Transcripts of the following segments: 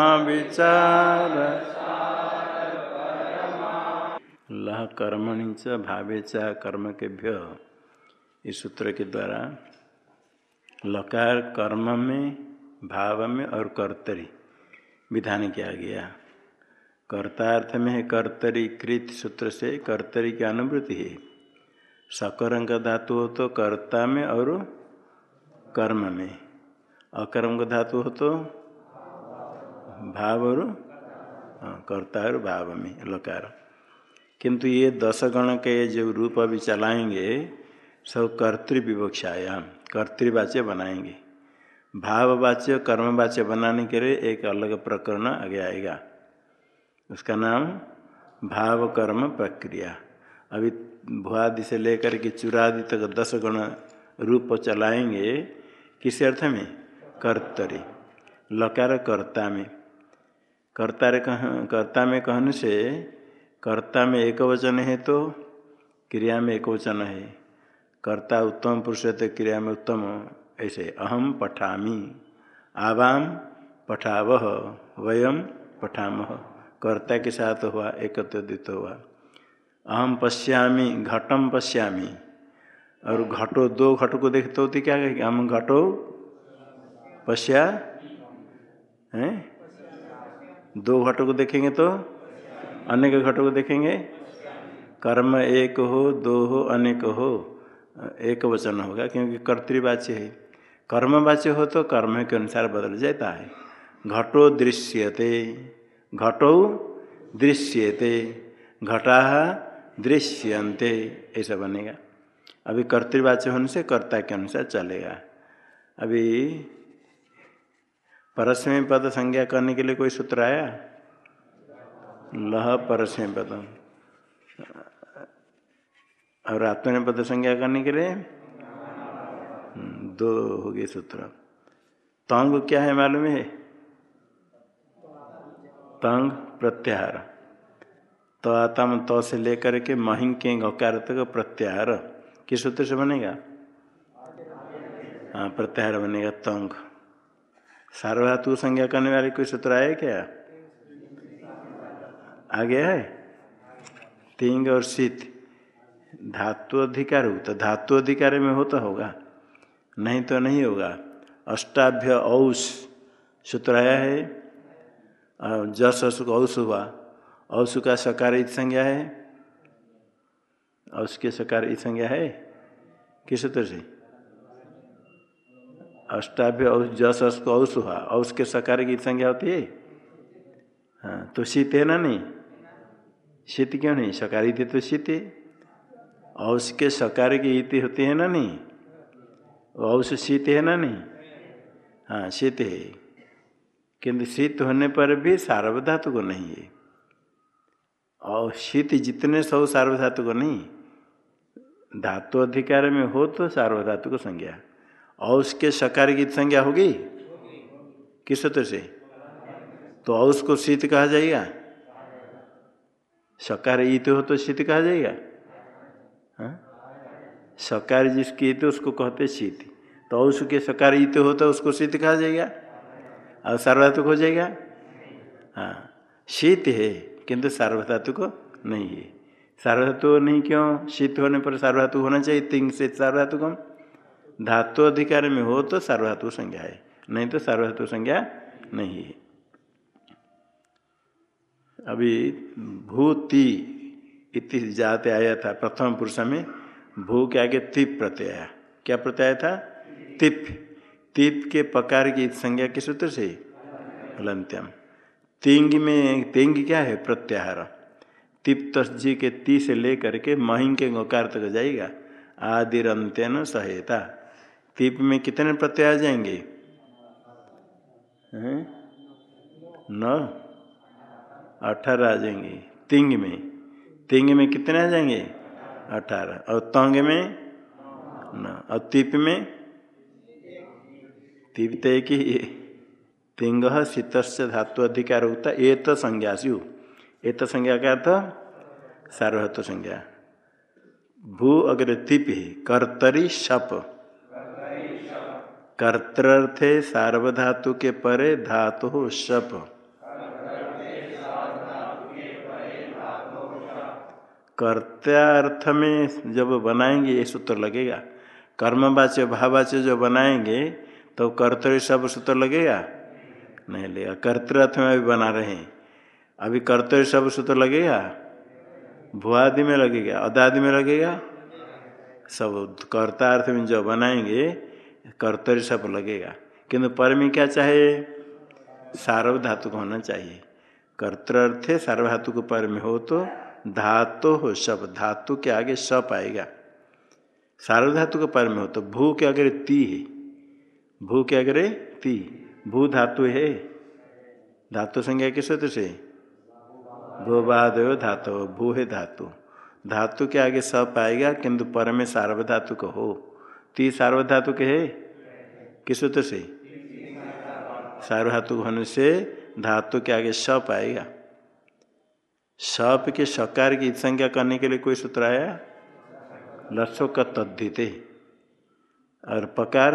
विचार लह कर्मणि च भावे च कर्म के भ्य इस सूत्र के द्वारा लकार कर्म में भाव में और कर्तरी विधान किया गया। कर्तार्थ में है कर्तरी कृत सूत्र से कर्तरी की अनुभूति है। सकर्म का धातु हो तो कर्ता में और कर्म में अकर्म का धातु हो तो भाव और कर्ता और भाव में लकार। किंतु ये दस गण के जो रूप अभी चलाएँगे, सब कर्तृविवक्षायाम, कर्तृवाच्य बनाएँगे। भाववाच्य, कर्मवाच्य बनाने के लिए एक अलग प्रकरण आगे आएगा। उसका नाम भाव कर्म प्रक्रिया। अभी भुआदि से लेकर के चुरादि तक दस गण रूप चलाएँगे, किस अर्थ में? कर्तरी। लकार कर्ता में कर्ता कह, कर्ता में कहने से कर्ता में एक वचन है तो क्रिया में एक वचन है। कर्ता उत्तम पुरुष है तो क्रिया में उत्तम, ऐसे अहम पठामी आवाम पठावह वयम पठामह कर्ता के साथ हुआ एकत्रित हुआ। अहम पश्यामी घटम पश्यामी। और घटो, दो घट को देखते होते क्या कहेंगे? हम घटो, पश्या, हैं? दो घटों को देखेंगे तो? अनेक घटों को देखेंगे? कर्म एक हो, दो हो, अनेक हो। एक वचन होगा, क्योंकि कर्तृवाच्य है। कर्मवाच्य हो तो कर्म के अनुसार बदल जाता है। घटो दृश्यते घटो दृश्यते, घटा दृश्यंते ऐसा बनेगा। अभी कर्तृवाच्य होने से कर्ता के अनुसार चलेगा। अभी परस्मय पद संज्ञा करने के लिए कोई सूत्र आया? लह परस्मय पद और आत्मनि पद संज्ञा करने के लिए? दो हो गए सूत्र। तंग क्या है मालूम है? तंग प्रत्याहार। तो आत्म तो से लेकर के महिंग के गकार तक प्रत्याहार। किस सूत्र से बनेगा? हाँ प्रत्याहार बनेगा तंग। सार्वधातु संज्ञा करने वाले कोई सूत्र आए क्या? आगे है? तिंग और शीत। धातु अधिकार हो तो धातु अधिकार में हो तो होगा। नहीं तो नहीं होगा। अष्टाभ्य औष सूत्र आया है। जस असुख औष हुआ। औष का सकार इत संज्ञा है। औष के सकार इत संज्ञा है। किस सूत्र से? अष्टाभ्य औष जस को औष हुआ औष के सकार की संज्ञा होती है? हाँ तो शीत है ना नहीं? शीत क्यों नहीं? सकार थी तो शीत है। औष के सकार की इति होती है ना नहीं? औष शीत है ना नहीं? हाँ शीत है। किंतु शीत होने पर भी सार्वधातु को नहीं है। और शीत जितने सौ सार्वधातु को नहीं, धातु अधिकार में हो तो सार्वधातु को संज्ञा। औष के सकार की संज्ञा होगी? किस सूत्र से? तो औष को शीत कहा जाएगा। सकार ईत हो तो शीत कहा जाएगा। हाँ? सकार जिसकी ईत उसको कहते शीत। तो औष के सकार ईत हो तो उसको शीत कहा जाएगा। और सार्वधातुक हो जाएगा। हाँ। शीत है, किंतु सार्वधातुक नहीं है। सार्वधातु नहीं क्यों? शीत होने पर सार्वधातु होना चाहिए तिंग से सार्वधातुकम। धातु अधिकार में हो तो सार्वधातु संज्ञा है, नहीं तो सार्वधातु संज्ञा नहीं है। अभी भूति इति जाते आया था, प्रथम पुरुष में, भू के आगे तिप प्रत्यय क्या प्रत्यय था? तिप। तिप के प्रकार की संज्ञा किस सूत्र से? हलंत्यम तिंग में, तिंग क्या है? प्रत्याहार। तिप तस्जी के ती से लेकर के महिंग के गोकार तक जाएगा। आदिरंत्यन सहेता। तिप में कितने प्रत्यय आ जाएँगे? नौ? अठारह आ जाएँगे। तिंग में। तिंग में कितने आ जाएँगे? अठारह। और तंग में? न। और तिप में? तिप तो एक ही तिंग शीत धातु अधिकार होता ये तो संज्ञा स्यु ये तो संज्ञा का अर्थ सार्वहत्व संज्ञा। भू अगर तिप कर्तरी शप। कर्तर्थे सार्वधातु के परे धातु हो शप। कर्त्यार्थ में जब बनाएँगे, ये सूत्र लगेगा। कर्मवाच्य भाववाच्य जो बनाएँगे तो कर्तव्य सब सूत्र लगेगा? नहीं लेगा कर्तर्थ में अभी बना रहे हैं। अभी कर्तव्य सब सूत्र लगेगा? भुआदि में लगेगा। अदादि में लगेगा? सब कर्तार्थ में जो बनाएँगे कर्तव्य सब लगेगा। किंतु पर में क्या चाहे सार्व धातु होना चाहिए। कर्तर्थ सार्वधातु को पर में हो तो धातु हो सब धातु के आगे सप आएगा। सार्वधातु के पर में हो तो भू के अगर ती है। भू के अगर ती। भू धातु है। धातु संज्ञा किस सूत्र से? भू बहादो धातु। भू है धातु। धातु के आगे सप आएगा, किंतु पर में सार्वधातु को हो। ती सार्वधातु के है? किस सूत्र से? सार्वधातु होने से धातु के आगे सप आएगा। सप के सकार की संज्ञा करने के लिए कोई सूत्र आया? लसो का तद्धिते। और पकार?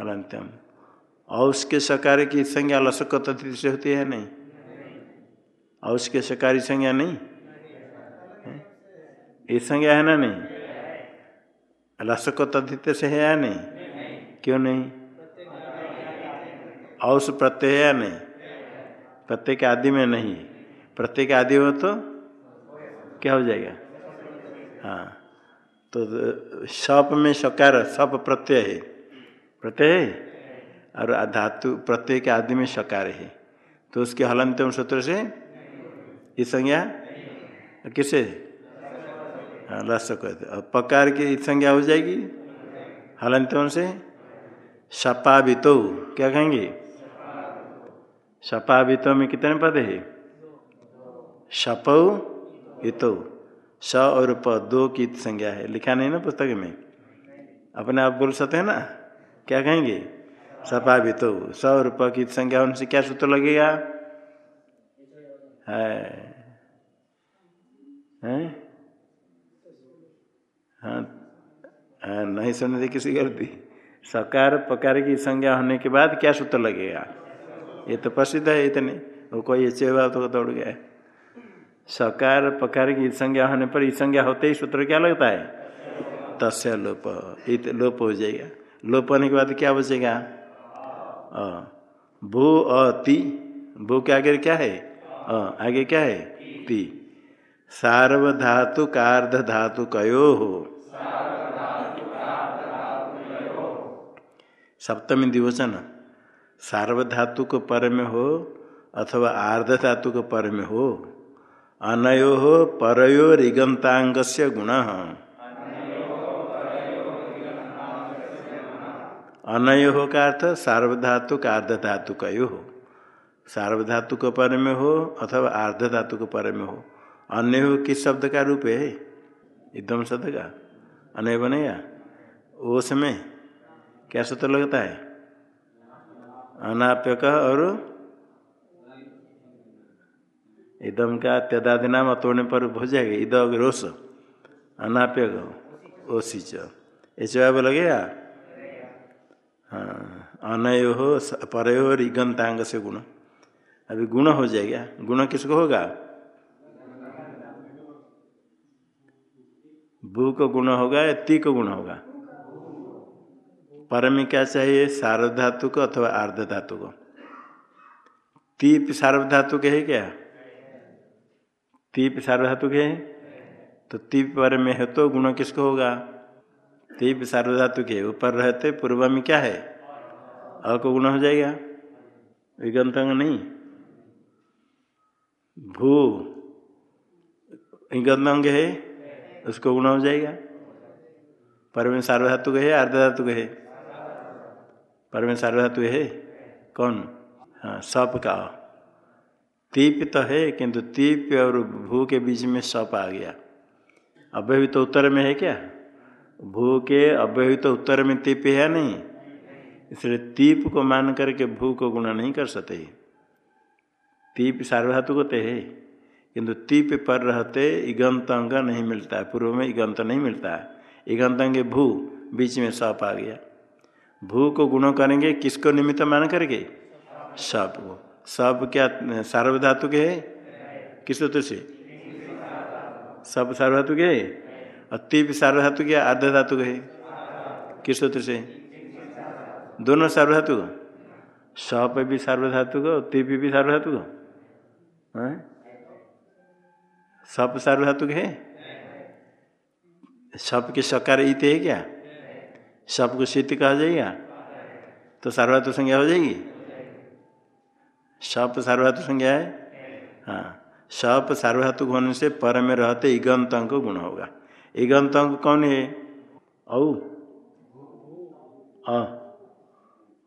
अलंत्यम और उसके सकार की संज्ञा लसो का तद्धित से होती है नहीं? और उसके सकारी संज्ञा नहीं? ये संज्ञा है ना नहीं? लसो को तद्धित से है या नहीं? क्यों नहीं? औस प्रत्यय है या नहीं? प्रत्यय के आदि में नहीं। प्रत्येक आदि हो तो क्या हो जाएगा? हाँ। तो सप में सकार सप प्रत्यय है। प्रत्यय है? और धातु प्रत्यय के आदि में सकार है। तो उसके हलंतम सूत्र से? ये संज्ञा? किसे? हाँ लस कहते और पकार की संज्ञा हो जाएगी। हलंतम से सपा बितो क्या कहेंगे? सपा बितो में कितने पद है? शपौ इतो। स और प दो की संज्ञा है। लिखा नहीं ना पुस्तक में? अपने आप बोल सकते हैं ना? क्या कहेंगे? सपा भी तो स और प की संज्ञा उनसे क्या सूत्र लगेगा? है। हैं? हाँ हाँ नहीं सुनने दी किसी गलती। सकार पकार की संज्ञा होने के बाद क्या सूत्र लगेगा? ये तो प्रसिद्ध है इतने। वो कोई चेवा तो दौड़ गया सकार पकार की संज्ञा होने पर इस संज्ञा होते ही सूत्र क्या लगता है? तस्य लोप। इत लोप हो जाएगा। लोप होने के बाद क्या बचेगा? भू अति। भू के आगे क्या है? अ, आगे क्या है? ती। सार्वधातु कार्ध धातु कयो। हो सप्तमी दिवचन सार्वधातु को पर में हो अथवा आर्ध धातु को पर में हो। अनयो परयो रिगंतांग से गुण। अनयो का अर्थ सार्वधातु का अर्ध धातु का यो हो सार्वधातु को पर में हो अथवा अर्ध धातु को पर में हो। अन्य हो किस शब्द का रूप है? एकदम शब्द का। अनय बनेगा ओस में। क्या सूत्र लगता है? अनाप्य का और इदम का त्यदादि नाम तोड़ने पर हो जाएगा। इद रोस। अनाप्य ओसिच। ऐसे लगेगा हाँ। अनयो हो परयो और इगंतांग से गुण। अभी गुण हो जाएगा। गुण किसको होगा? भू को गुण होगा या ती को गुण होगा? पर में क्या चाहिए? सार्वधातु को अथवा आर्ध को। तीप सार्वधातु के है क्या? तीप सार्वधातु के तो तीप पर में है तो गुण किसको होगा? तीप सार्वधातु के। ऊपर रहते पूर्व में क्या है? अ को गुण हो जाएगा। विगंतंग नहीं। भू। विगंतंग है? उसको गुण हो जाएगा। पर में सार्वधातु है अर्ध धातु है पर में सार्वधातु है कौन? हाँ सप का। तीप तो है, किंतु तीप और भू के बीच में सप आ गया। अव्यवी तो उत्तर में है क्या? भू के अव्यवी तो उत्तर में तीप है नहीं? इसलिए तीप को मान करके भू को गुणा नहीं कर सकते। तीप सार्वधातु को तो है। किंतु तीप पर रहते इगंत अंग नहीं मिलता है। पूर्व में इगंत नहीं मिलता है। इगंत अंग भू, बीच में सप आ गया। भू को गुणों करेंगे, किसको निमित्त मान करके? सप को। सब क्या सार्वधातु के है? किस सूत्र से? सब सार्वधातु के है? और तीप सार्वधातु के अर्ध धातु के है? किस सूत्र से? दोनों सार्वधातु सप भी सार्वधातु को, तीप भी सार्वधातु को। सब सार्वधातु है? सब के सकार इत है क्या? सबको शीत कहा जाएगा? तो सार्वधातु संज्ञा हो जाएगी? सप सार्वधातु संज्ञा है? हाँ। सप सार्वधातु होने से पर में रहते इगंत अंक गुण होगा। इगंत अंक कौन है? औ।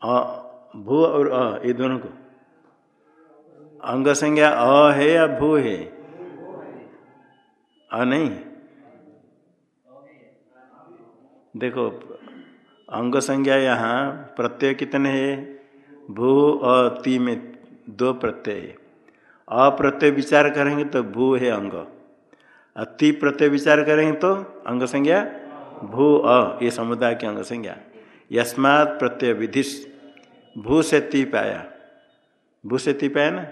अ। भू और अ, ये दोनों को। अंग संज्ञा अ है या भू है? अ नहीं। देखो, अंग संज्ञा यहाँ प्रत्यय कितने है? भू अ ती में दो प्रत्यय है। अप्रत्यय विचार करेंगे तो भू है अंग। अति प्रत्यय विचार करेंगे तो अंग संज्ञा भू अ, ये समुदाय की अंग संज्ञा। यस्मात् प्रत्यय विधि भू से ती पाया भू से ती पाया ना?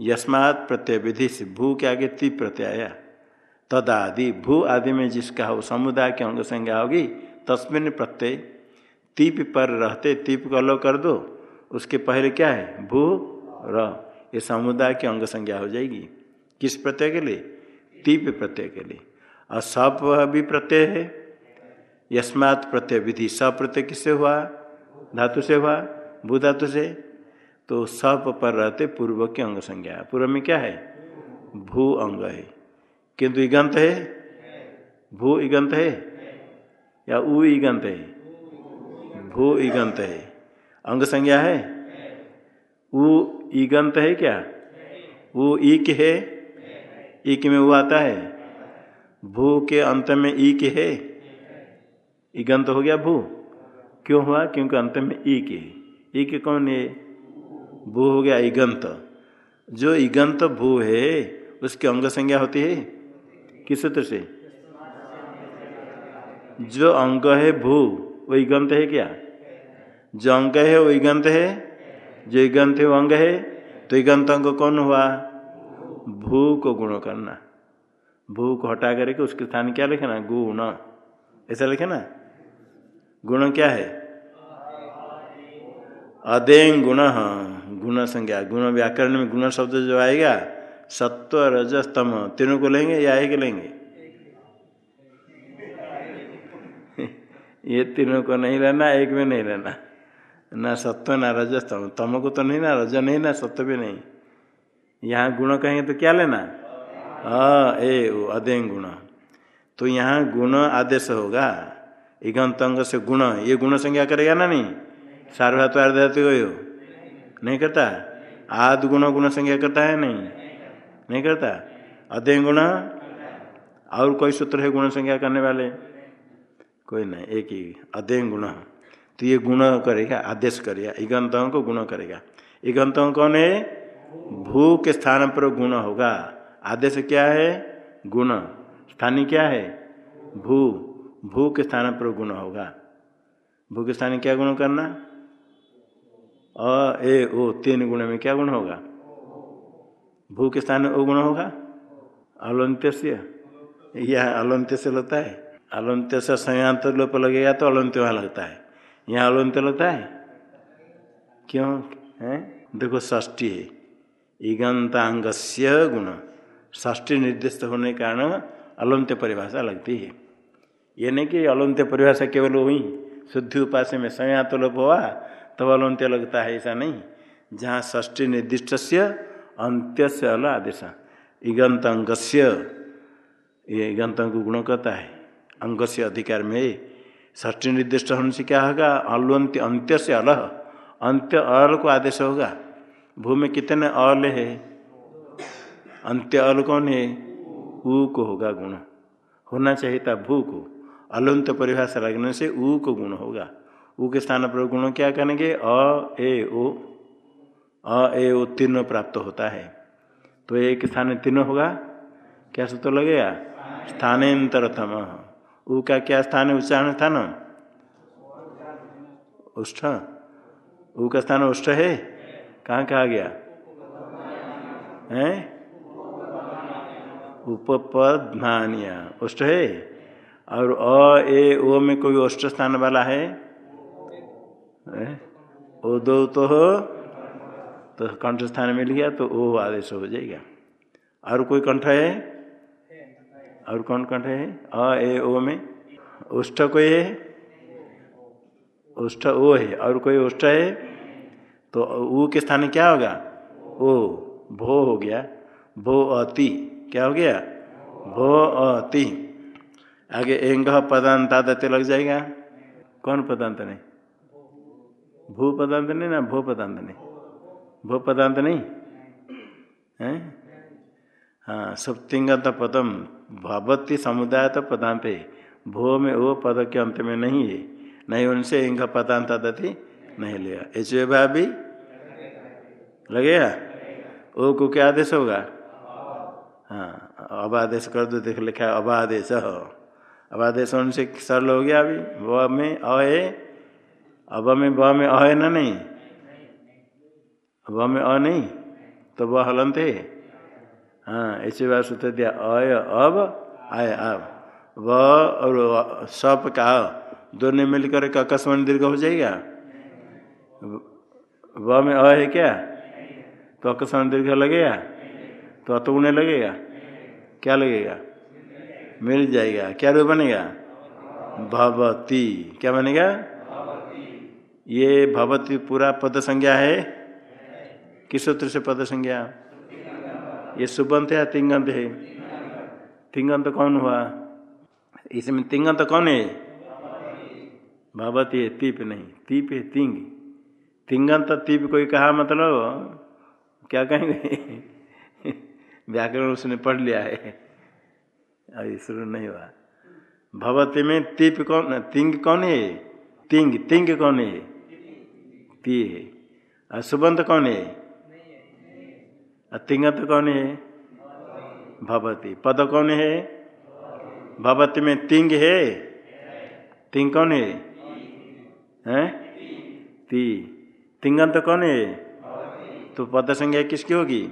यस्मात् प्रत्यय विधि भू के आगे ती प्रत्यय आया। तद आदि भू आदि में जिसका हो, समुदाय की अंग संज्ञा होगी, तस्मिन प्रत्यय। तीप पर रहते तीप को अलग कर दो, उसके पहले क्या है? भू, र। ये समुदाय की अंग संज्ञा हो जाएगी। किस प्रत्यय के लिए? तीप प्रत्यय के लिए। और सप भी प्रत्यय है। यस्मात् प्रत्यय विधि स प्रत्यय किससे हुआ? धातु से हुआ, भू धातु से। तो सप पर रहते पूर्व की अंग संज्ञा। पूर्व में क्या है? भू अंग है। किंतु इगंत है? भू इगंत है? या उ इगंत है? भू इगंत है। अंग संज्ञा है? उ ईगंत है क्या? वो ईक है? ईक में वो आता है। भू के अंत में ईक है? ईगंत हो गया भू। क्यों हुआ? क्योंकि अंत में ईक है। ईक कौन है? भू हो गया ईगंत जो ईगंत भू है, उसकी अंग संज्ञा होती है किस सूत्र से? जो अंग है भू, वही ईगंत है क्या? जो अंग है, वही ईगंत है। जो ईगंत है, वो अंग है। तो गंत अंग कौन हुआ? भू को गुण करना। भू को हटा करके उसके स्थान क्या लिखे ना गुण। ऐसा लिखे ना गुण क्या है? अदें गुण। गुण संज्ञा। गुण व्याकरण में गुण शब्द जो आएगा सत्व रजस्तम, तीनों को लेंगे या एक लेंगे? ये तीनों को नहीं लेना, एक में नहीं लेना। ना सत्व, ना रजस्तम। तम को तो नहीं ना, रज नहीं ना, सत्व भी नहीं। यहाँ गुण कहेंगे तो क्या लेना? अ, ए अदें गुण। तो यहाँ गुण आदेश होगा। इगंत अंग से गुण। ये गुण संज्ञा करेगा ना नहीं? सार्वधातु अर्धातु हो नहीं करता? आद गुण गुण संज्ञा करता है नहीं? नहीं करता? अध्यय गुण? और कोई सूत्र है गुण संज्ञा करने वाले? कोई नहीं, एक ही। अध्ययन गुण। तो ये गुण करेगा, आदेश करेगा। इगंतों को गुण करेगा। इगंतों कौन है? भू के स्थान पर गुण होगा। आदेश क्या है? गुण। स्थानीय क्या है? भू। भू के स्थान पर गुण होगा। भू के स्थान क्या गुण करना? अ, ए, ओ, तीन गुण में क्या गुण होगा? भू के स्थान में ओ गुण होगा? अलंत्य से यह अलंत्य से लगता है। अलंत्य से संयंत्र लोप लगेगा तो अलंत्य वहाँ लगता है। यहाँ अलंत्य लगता है? क्यों? है? देखो ष्टी है। ईगंतांग गुण। ष्टी निर्दिष्ट होने के कारण अलंत्य परिभाषा लगती है। ये नहीं कि अलंत्य परिभाषा केवल हुई। शुद्धि उपास में संयात लोप हुआ, तब तो अलंत्य लगता है, ऐसा नहीं। जहाँ ष्टी निर्दिष्ट से अंत्य से अल आदेश। इगंत अंगस्य ये इगंत अंग गुण कहता है। अंग से अधिकार में ष्टी निर्दिष्ट होने से क्या होगा? अलंत्य अंत्य से अलह। अंत्य अल को आदेश होगा। भू में कितने अल है? अंत्य अल कौन है? ऊ को होगा गुण। होना चाहिए था भू को। अलंत परिभाषा लगने से ऊ को गुण होगा। ऊ के स्थान पर गुण क्या करेंगे? अ, ए, ओ। अ ए तीनों प्राप्त होता है। तो एक स्थान तीनों होगा? क्या सूत्र लगेगा? स्थानांतरतम। ऊ का क्या स्थान है? उच्चारण स्थान। उष्ठ। ऊ का स्थान उष्ठ है? कहाँ कहा गया? है? उपपद्मानिया। उष्ट है? और अ, ए, ओ में कोई उष्ट स्थान वाला है? ओ दो तो हो। तो कंठ स्थान मिल गया तो ओ आदेश हो जाएगा। और कोई कंठ है? और कौन कंठ है? अ, ए, ओ में। उष्ट कोई है? उष्ट ओ है। और कोई उष्ट है? तो ऊ के स्थान क्या होगा? ओ, भो हो गया। भो अति। क्या हो गया? भो अति। आगे एंग पदांता दत्ते लग जाएगा। कौन पदांत नहीं? भू पदांत नहीं ना? भो पदांत नहीं। भो पदांत नहीं? है? हाँ सब तिंगत पदम भवती समुदाय तो पदांत है भो में वो पद के अंत में नहीं है। नहीं, उनसे इंग पदांत दती नहीं लिया। एच भी लगेगा? ओ को क्या आदेश होगा? हाँ अब आदेश कर दो, देख लिखा है अब आदेश अब आदेश उनसे सरल हो गया अभी। व में अ अब में ब में अ है ना नहीं? व में अ नहीं तो वह हलंत है हाँ ऐसे बात सूत्र दिया, अय, अब, आय, अब। व और सप का, दोनों मिलकर अकस्मण दीर्घ हो जाएगा। व में अ है क्या? तो अकस्मण दीर्घ लगेगा तो अत अतुगुण लगेगा। क्या लगेगा? मिल जाएगा। क्या रूप बनेगा? भवती। क्या बनेगा? ये भवती पूरा पद संज्ञा है। किस सूत्र से पद संज्ञा? ये सुबंत है तिंगंत? है तिंगंत कौन हुआ? इसमें तिंगंत कौन है? भवती है, तीप नहीं, तीप है तिंग। तिंगंत, तीप कोई कहा मतलब? क्या कहेंगे? व्याकरण उसने पढ़ लिया है। अभी शुरू नहीं हुआ। भवती में तीप कौन, तिंग कौन है? तिंग तिंग कौन है? ती है। और सुबंत कौन है? तिंगत कौन है? भवती। पद कौन है? भवती में तिंग है? तिंग कौन है? हैं? ती। तिंगंत कौन है? तो पद संज्ञा किसकी होगी?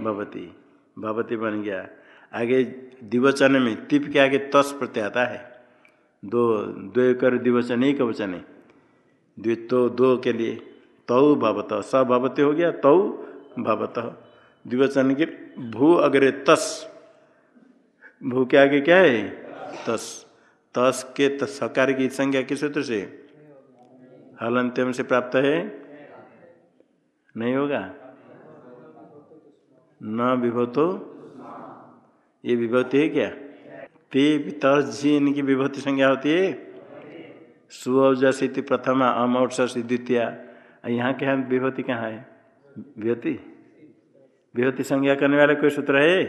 भवती। भवती बन गया। आगे दिवचन में तिप के आगे तस प्रत्यय आता है। दो दो कर दिवचन एक वचन है। द्वितो दो के लिए तौ भवत। स भवती हो गया, तौ भवत। द्विवचन के भू अग्रे तस। भू के आगे क्या है? तस। तस के तस सकार की संज्ञा किस सूत्र से? हलंत्यम से प्राप्त है? नहीं होगा? न विभूतो। ये विभूति है क्या? ते तजी इनकी विभूति संज्ञा होती है? सुअजस प्रथमा अम औषस द्वितीय। यहाँ के यहाँ विभूति कहाँ है? विभूति? विभूति संज्ञा करने वाले कोई सूत्र है?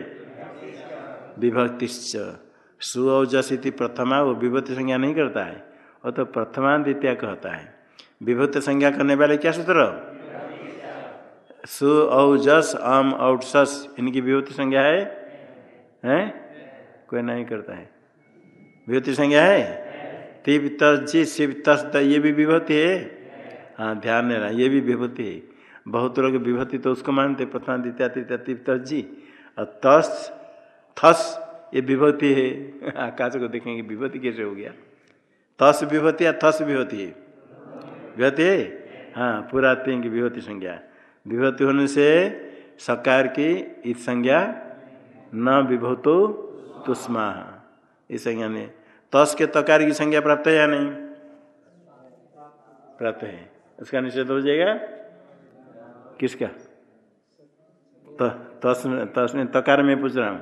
विभक्तिश्च। सुअजस प्रथमा वो विभूति संज्ञा नहीं करता है। वो तो प्रथमा द्वितीय कहता है। विभूति संज्ञा करने वाले क्या सूत्र? सु औजस अम औटस इनकी विभूति संज्ञा है? हैं? कोई नहीं करता है। विभूति संज्ञा है? तिब तजी शिव तस ये भी विभूति है? हाँ ध्यान देना, ये भी विभूति है। बहुत लोग विभूति तो उसको मानते प्रथमा द्वितीय तृतीय तिब तजी और तस, थस, ये विभूति है। आकाश को देखेंगे, विभूति कैसे हो गया? तस विभूति या थस विभूति? है विभूति है? हाँ पूरा तीन की विभूति संज्ञा। विभूति होने से सकार की इस संज्ञा, न विभूतो तुष्मा। इस संज्ञा ने तस के तकार की संज्ञा प्राप्त है या नहीं? प्राप्त है। उसका निषेध हो जाएगा। किसका? तस तस ने तकार में पूछ रहा हूँ।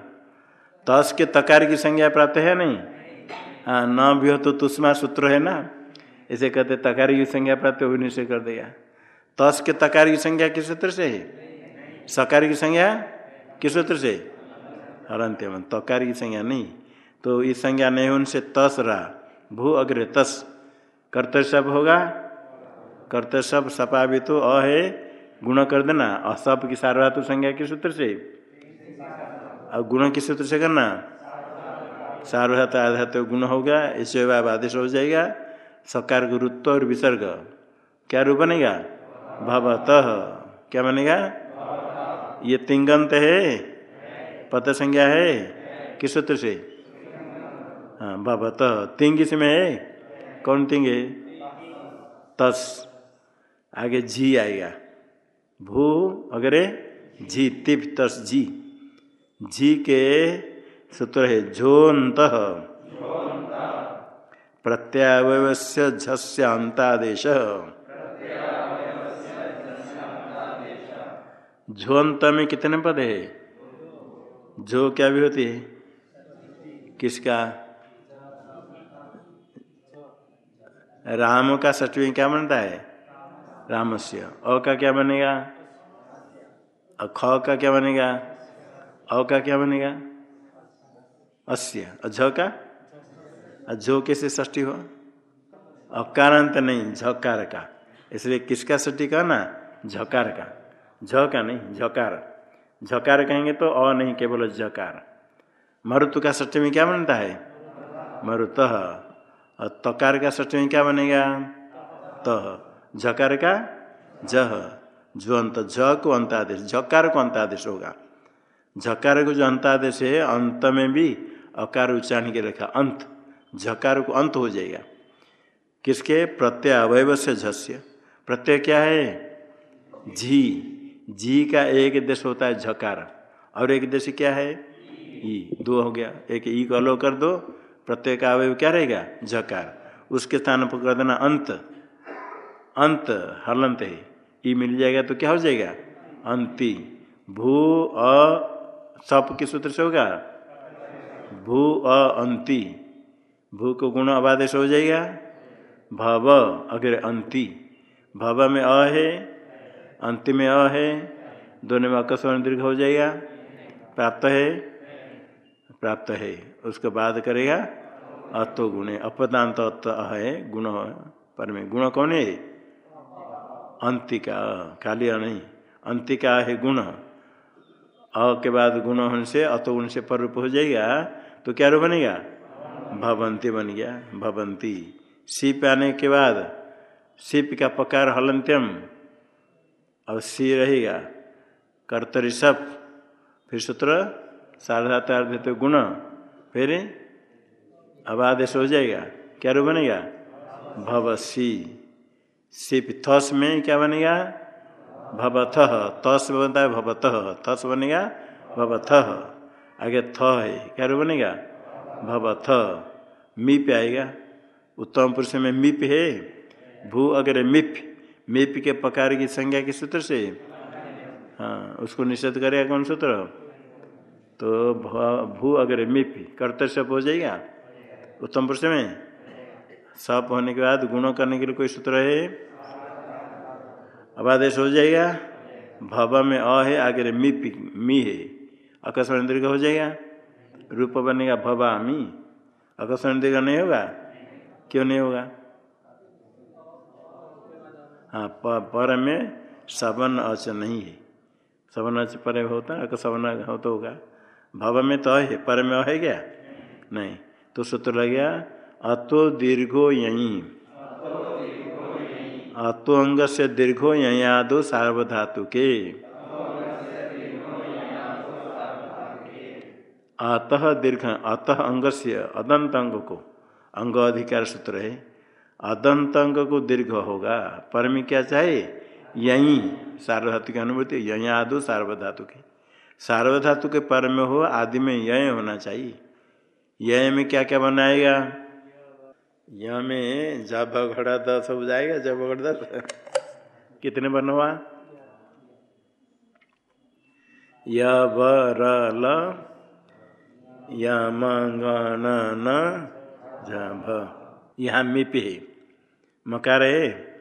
तस के तकार की संज्ञा प्राप्त है नहीं? हाँ न भी हो तो तुष्मा सूत्र है ना? ऐसे कहते तकार की संज्ञा प्राप्त हो निश्चय कर देगा तस के तकार की संज्ञा किस सूत्र से है? सकार की संज्ञा किस सूत्र से? हरंत्यम तकार की संज्ञा नहीं। तो इस संज्ञा नहीं उनसे तस रहा भू अग्र तस। कर्तव्य सब होगा? कर्तव्य सब सपा भी तो अ है गुण कर देना। असप की सार्वधातु संज्ञा किस सूत्र से? और गुण किस सूत्र से करना? सार्वधातु आधातु गुण होगा इससे आदेश हो जाएगा। सकार गुरुत्व और विसर्ग। क्या रूप बनेगा? भवतः। क्या बनेगा? ये तिंगंत है। पत संज्ञा है। किस सूत्र से? हाँ भवत। तिंग इसमें है? कौन तिंग है? तस। आगे झी आएगा। भू अगरे झी तिप तस झी झी के सूत्र है झोंत। प्रत्यावयस्य झस्य अंतादेश झोंत में कितने पद है? झो क्या भी होती है? किसका? राम का सचवी क्या बनता है? रामस्य। अ का क्या बनेगा? ख का क्या बनेगा? अ का क्या बनेगा? अस्य। झ का? झो कैसे ष्टी हो? अकारांत नहीं, झकार का। इसलिए किसका ष्टी का ना? झकार का। झ का नहीं, झकार। झकार कहेंगे तो अ नहीं, केवल झकार। मरुत का ष्टी में क्या बनता है? मरुत। और तकार का ष्टी में क्या बनेगा? तह झकार का? जह। जो अंत झ को अंतादेश झकार को अंतादेश होगा। झकार को जो अंतादेश है, अंत में भी अकार उच्चारण के रखा। अंत। झकार को अंत हो जाएगा। किसके? प्रत्यय अवयव से झस्य प्रत्यय क्या है? झी जी का एक देश होता है झकार और एक देश क्या है? ई। दो हो गया। एक ई को अलो कर दो। प्रत्यय का अवयव क्या रहेगा? झकार उसके स्थान पर कर देना अंत। अंत हलंत है। ई मिल जाएगा तो क्या हो जाएगा? अंति। भू, अ, सप के सूत्र से होगा? भू, अ, अंति। भू को गुण अबादेश हो जाएगा? भव, अगर अंति। भव में अ है अंतिम में अ है, दोनों में अकस्मरण दीर्घ हो जाएगा। प्राप्त है? प्राप्त है। उसके बाद करेगा? अतो गुणे। अपदांत अत है, गुण, पर में गुण कौन है? अंतिका अ नहीं, अंतिका है गुण। अ के बाद गुण होने से अतो गुण से पर रूप हो जाएगा तो क्या रूप बनेगा? भवंती बन गया, भवंती। सीप आने के बाद, सीप का पकार हलंत्यम, अब सी रहेगा, कर्तरी सप फिर सूत्र सार्धातार तो गुण, फिर अब आदेश हो जाएगा, क्या रूप बनेगा? भवसी। सिप थस में क्या बनेगा? भवथ तस बनता है भवत। थस बनेगा भवथ आगे थ है, क्या रूप बनेगा? भवथ मिप आएगा। उत्तम पुरुष में मिप है। भू अगर मिप मिप के प्रकार की संज्ञा के सूत्र से। हाँ उसको निषेध करेगा कौन सूत्र? तो भू अगर मिप कर्तव्य हो जाएगा। उत्तम पुरुष में सप होने के बाद गुणों करने के लिए कोई सूत्र है? अब आदेश हो जाएगा, भव में अ है, आगे मी मी है। अकस्मण दीर्घ हो जाएगा। रूप बनेगा भवा मी। अकस्मण दीर्घ नहीं होगा? क्यों नहीं होगा? हाँ पर में सवन अच नहीं है। सवन अच पर होता है सवन हो तो होगा। भव में तो है, पर में है क्या? नहीं। तो सूत्र लग गया अतो दीर्घो यहीं। अतो अंग से दीर्घो यहीं आदो सार्वधातु के अतः दीर्घ, अतः अंग से अदंत अंग को अंग अधिकार सूत्र है। अदंत अंग को दीर्घ होगा। पर में क्या चाहे? यहीं। सार्वधातु की अनुभूति यही आदो सार्वधातु के सार्वधातु के पर में हो, आदि में यय होना चाहिए। यय में क्या क्या बनाएगा? यह में जब घड़ा दस हो जाएगा जब घड़ा दस। कितने बन हुआ झभ यहाँ मिप है। मकार है?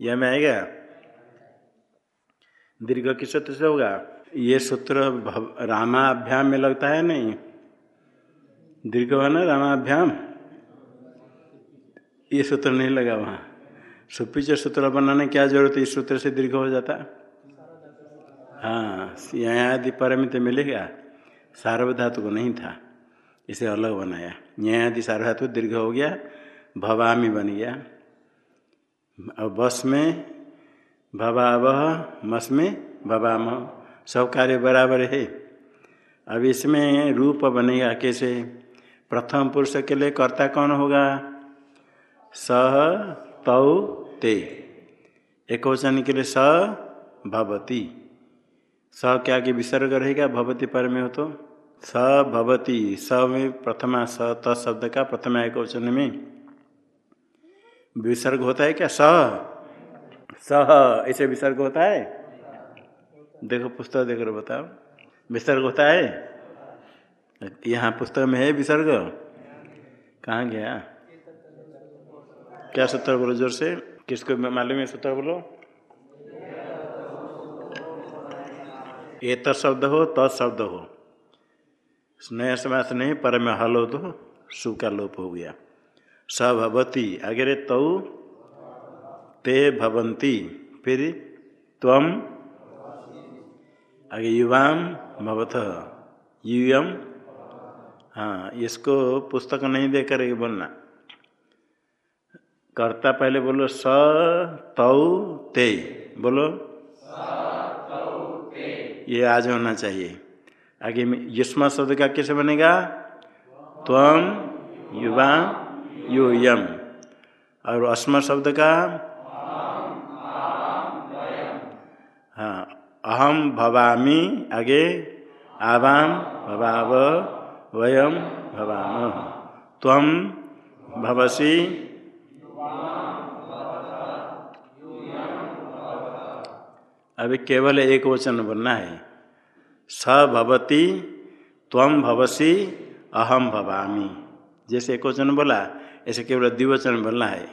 यह में आएगा? दीर्घ किस सूत्र से होगा। ये सूत्र रामाभ्याम में लगता है नहीं? दीर्घ है ना, रामाभ्याम? ये सूत्र नहीं लगा वहाँ। सुपिच सूत्र बनाने क्या ज़रूरत है? इस सूत्र से दीर्घ हो जाता? हाँ न्यायादि परमित मिलेगा। सार्वधातु को नहीं था। इसे अलग बनाया। न्यायादि सार्वधातु दीर्घ हो गया, भवामी बन गया। और बस में भवावह, मस में भवाम सब कार्य बराबर है। अब इसमें रूप बनेगा कैसे? प्रथम पुरुष के लिए कर्ता कौन होगा? सह तौ ते। एक वचन के लिए स भवती। स क्या कि विसर्ग रहेगा, भवती पर में हो तो? स भवती। स में प्रथमा स त शब्द का प्रथमा एक वचन में। विसर्ग होता है क्या? स। सह ऐसे विसर्ग होता है? देखो पुस्तक देख रहे बताओ। विसर्ग होता है? यहाँ पुस्तक में है विसर्ग। कहाँ गया? क्या सूत्र बोलो, ज़ोर से? किसको मालूम है सूत्र बोलो? ये तब्द हो तत्शब्द हो। स्नेह समास नहीं, पर में हल हो तो सु का लोप हो गया। स भवती, आगे रे तौ, ते भवंती, फिर तम आगे युवाम भवत यूयम हाँ इसको पुस्तक नहीं दे कर बोलना। कर्ता पहले बोलो स तौ ते। बोलो ये आज होना चाहिए। आगे में युष्म शब्द का कैसे बनेगा? त्वम युवा यु यम और अस्म शब्द का? हाँ अहम भवामी आगे आवाम भवाव वयम भवाम। तम भवसी अभी केवल एक वचन बनना है। स भवती त्वम भवसी अहम भवामी। जैसे एक वचन बोला, ऐसे केवल द्विवचन बोलना है।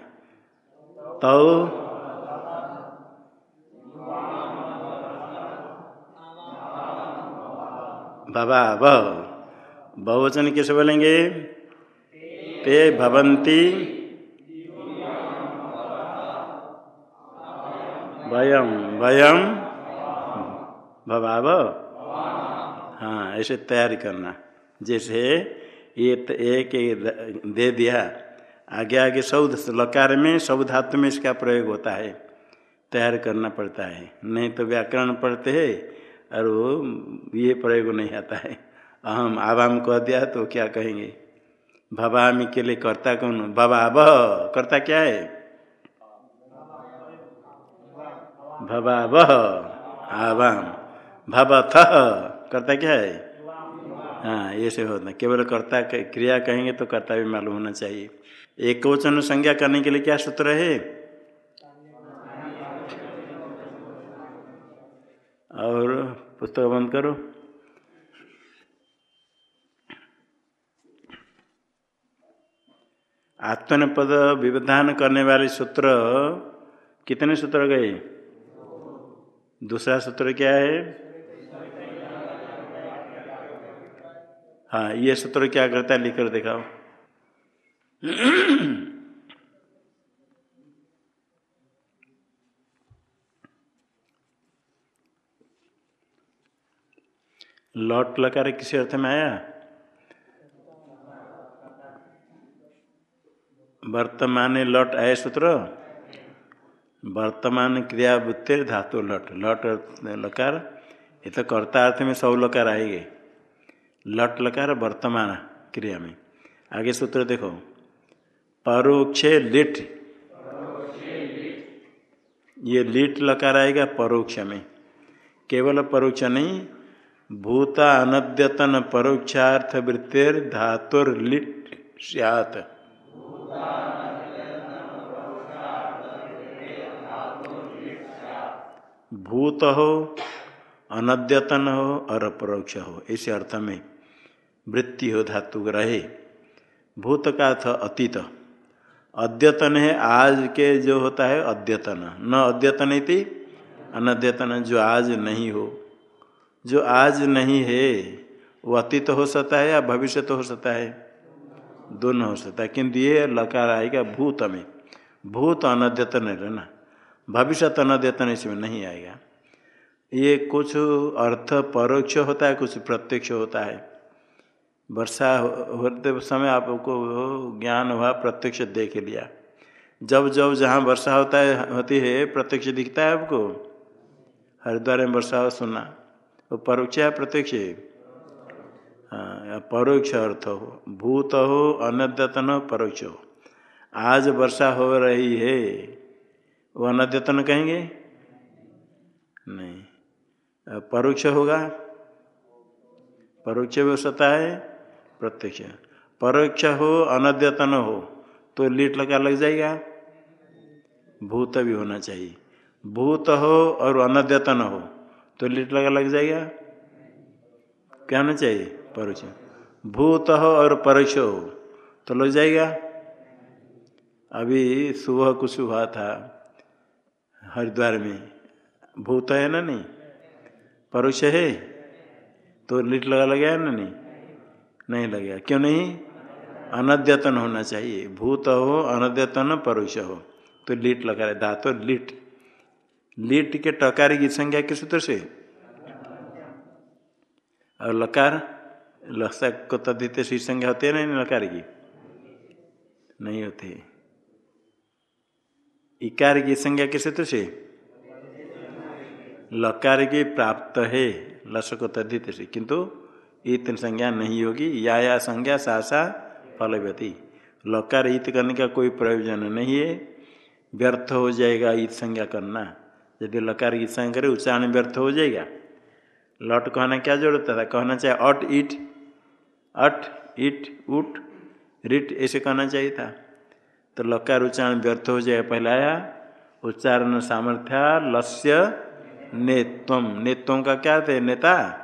तो भवा बहुवचन कैसे बोलेंगे? ते भवंती वयम वयम भवाव। हाँ ऐसे तैयारी करना। जैसे ये एक दे दिया। आगे आगे सौद लकार में सब धातु में इसका प्रयोग होता है। तैयार करना पड़ता है। नहीं तो व्याकरण पढ़ते हैं और वो, ये प्रयोग नहीं आता है। अहम आवाम कह दिया तो क्या कहेंगे? भवामी के लिए कर्ता कौन? भवा भ कर्ता क्या है? भवा वह आवाम भवथ कर्ता क्या है? हाँ ये से होता केवल कर्ता क्रिया कहेंगे तो कर्ता भी मालूम होना चाहिए। एक वचन संज्ञा करने के लिए क्या सूत्र है? और पुस्तक बंद करो। आत्मन पद विविधान करने वाले सूत्र कितने सूत्र गए? दूसरा सूत्र क्या है? हाँ ये सूत्र क्या करता है? लिखकर दिखाओ। लौट लकार किसी अर्थ में आया? वर्तमान लौट आए सूत्र? वर्तमान क्रिया बुत्तिर धातु लट लट लकार, ये तो कर्ता अर्थ में सब लकार आएँगे। लट लकार वर्तमान क्रिया में। आगे सूत्र देखो। परोक्षे लिट। ये लिट लकार आएगा परोक्ष में। केवल परोक्ष नहीं भूता अनद्यतन परोक्षार्थ वृत्तिर धातुर लिट सियात। भूत हो अनद्यतन हो और अपरोक्ष हो इस अर्थ में वृत्ति हो, धातु रहे भूत का अर्थ अतीत। अद्यतन है, आज के जो होता है, अद्यतन। न अद्यतन थी अनद्यतन। जो आज नहीं हो, जो आज नहीं है, वो अतीत हो सकता है या भविष्य तो हो सकता है? दोनों हो सकता है। किंतु ये लकार आएगा भूत में। भूत अनद्यतन रहना भविष्य अनद्यतन इसमें नहीं आएगा। ये कुछ अर्थ परोक्ष होता है, कुछ प्रत्यक्ष होता है। वर्षा होते समय आपको ज्ञान हुआ, प्रत्यक्ष देख लिया। जब जब जहाँ वर्षा होता है, होती है, प्रत्यक्ष दिखता है आपको। हरिद्वार में वर्षा हो सुना वो परोक्ष है प्रत्यक्ष? हाँ परोक्ष अर्थ हो। भूत हो, अनद्यतन हो, परोक्ष हो। आज वर्षा हो रही है। वो अनद्यतन कहेंगे? नहीं। परोक्ष होगा। परोक्ष भी हो सकता है, प्रत्यक्ष। परोक्ष हो, अनद्यतन हो तो लीट लगा लग जाएगा। भूत भी होना चाहिए। भूत हो और अनद्यतन हो तो लीट लगा लग जाएगा। क्या होना चाहिए? परोक्ष। भूत हो और परोक्ष हो तो लग जाएगा। अभी सुबह कुछ हुआ था। हरिद्वार में। भूत है ना नहीं? परोक्ष है? तो लिट लगा लगे ना नहीं? नहीं लगेगा क्यों नहीं? अनद्यतन होना चाहिए। भूत हो, अनद्यतन, परोक्ष हो। तो लीट लगा रहे। धातु लीट। लीट के टकार की संज्ञा किस सूत्र से? और लकार? लसा को तद्धित सी संज्ञा होती है ना लकार की? नहीं होती। इकार की संज्ञा किस सूत्र से? लकार की प्राप्त है लस को तद्धित से। किंतु इत संज्ञा नहीं होगी। या या संज्ञा, सासा, फलव्यति। लकार इत करने का कोई प्रयोजन नहीं है। व्यर्थ हो जाएगा ईद संज्ञा करना। यदि लकार की संज्ञा करे, उच्चारण व्यर्थ हो जाएगा। लट कहना क्या ज़रूरत था कहना चाहिए अट इट अट इट उट रिट, ऐसे कहना चाहिए था। तो लकार उच्चारण व्यर्थ हो जाएगा पहले आया। उच्चारण सामर्थ्य लस्य नेत्वम नेत्वम का क्या थे? नेता?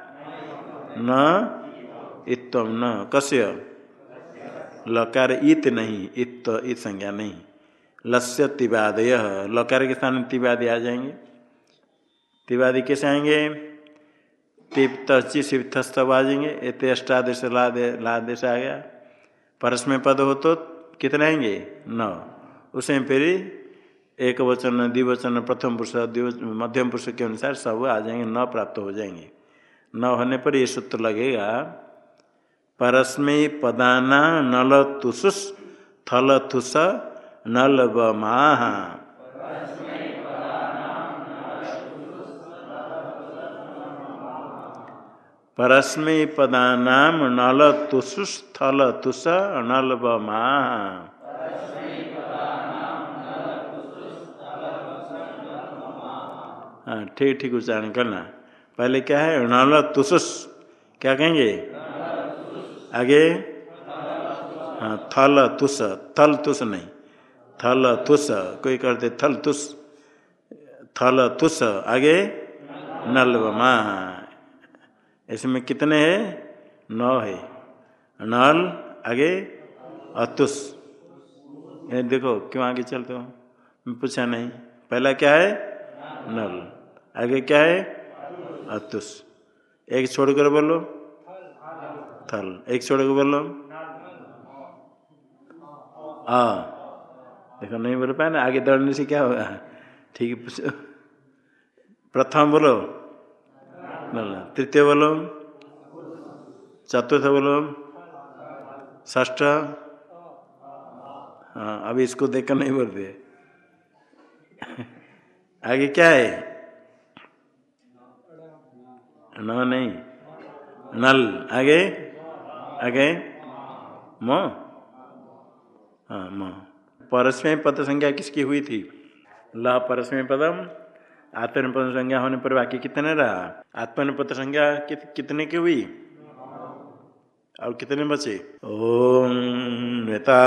न? इत्वम न। कस्य? लकार इत नहीं। इत इत संज्ञा नहीं। लस्य तिवादय। लकार के स्थान तिवादी आ जाएँगे। तिवादी कैसे आएँगे? तिप तची शिवथस्तव आ जाएँगे। एते अष्टादेश लादे, लादेश आ गया। परस में पद हो तो कितने आएँगे? नौ। उसमें फिर एक वचन द्विवचन, प्रथम पुरुष मध्यम पुरुष के अनुसार सब आ जाएँगे, न प्राप्त हो जाएँगे। न होने पर ये सूत्र लगेगा परस्मय पदाना नल तुसुस थल थुस नल माह परस्मय पदानाम नल तुसुस थल तुस नल माह हाँ ठीक ठीक उच्चारण करना। पहले क्या है? नल तुसुस क्या कहेंगे? आगे? हाँ थल तुस थल तुस नहीं। थल तुस कोई करते थल तुस थल तुस आगे? नलवमा इसमें कितने हैं? नौ है। नल, आगे, अतुस। ये देखो, क्यों आगे चलते हो? मैं पूछा नहीं। पहला क्या है? नल। आगे क्या है? अतुस। एक छोड़कर बोलो। थल। एक छोड़ के बोलो। हाँ देखो, नहीं बोल पाए ना? आगे दौड़ने से क्या होगा? ठीक है प्रथम बोलो। तृतीय बोलो चतुर्थ बोलो ष्ठ हाँ अभी इसको देखकर नहीं बोलते आगे क्या है? न नहीं। नल। आगे? आगे? म? हाँ म। परस्मय पद संज्ञा किसकी हुई थी? ल परस्मय पदम आत्मनिपद संज्ञा होने पर बाकी कितने रहा? आत्मनिपद संज्ञा कित, कितने की हुई? और कितने बचे? ओम नेता